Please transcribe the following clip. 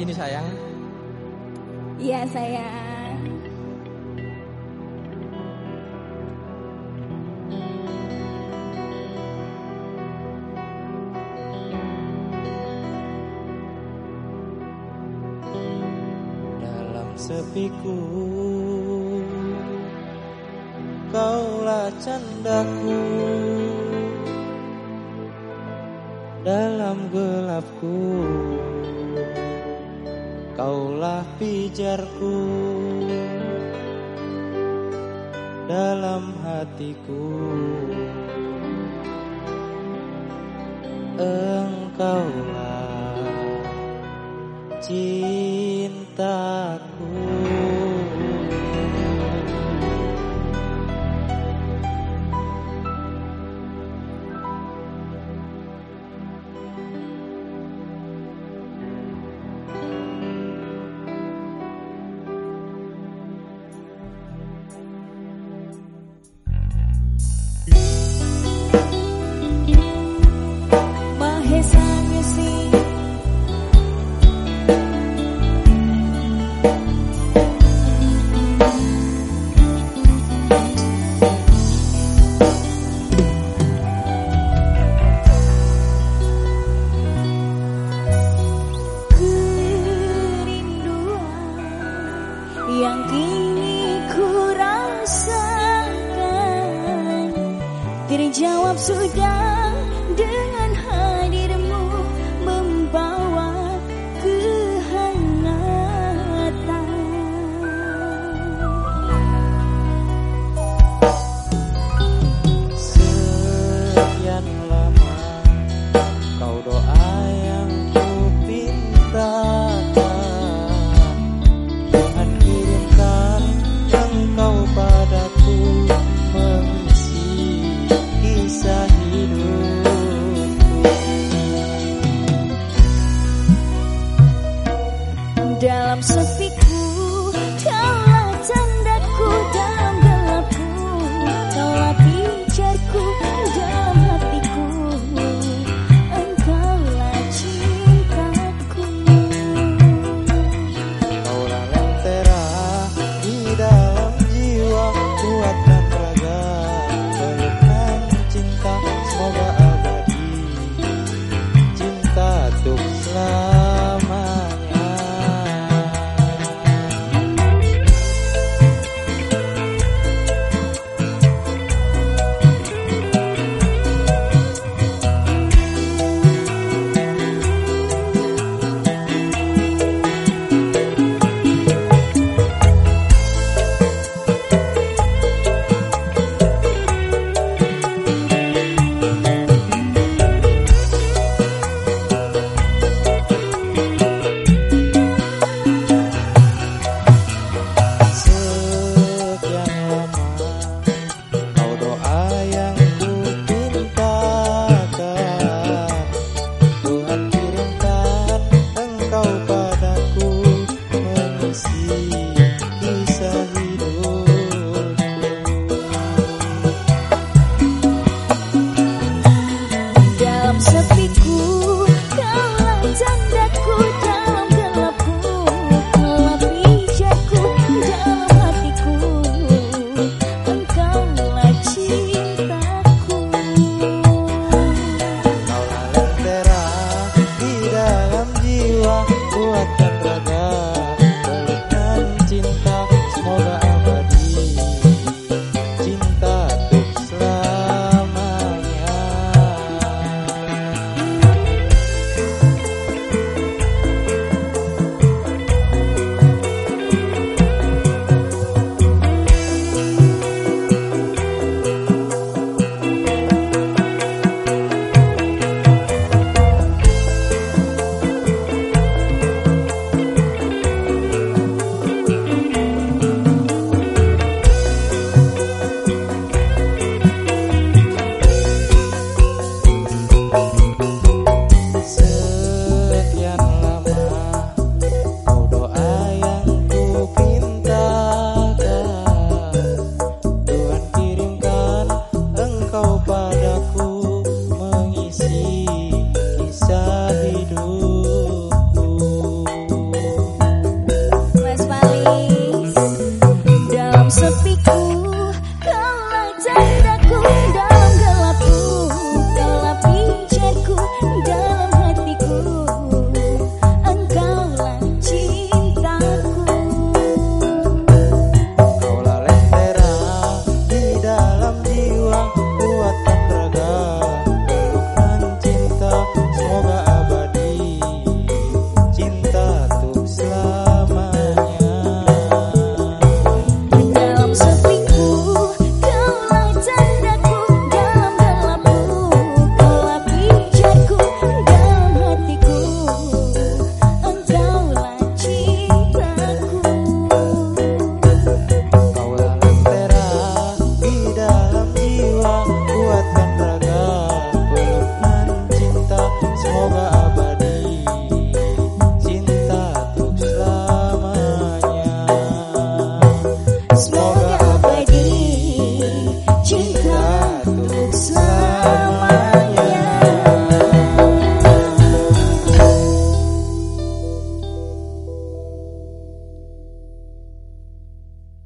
sini sayang. Iya sayang. Dalam sepiku Kaulah candaku Dalam gelapku Kaulah pijarku Dalam hatiku. Engkaulah cintaku sudah dengan hadirmu membawa kehangatan Dalam sepiku dalam sepi stop. te.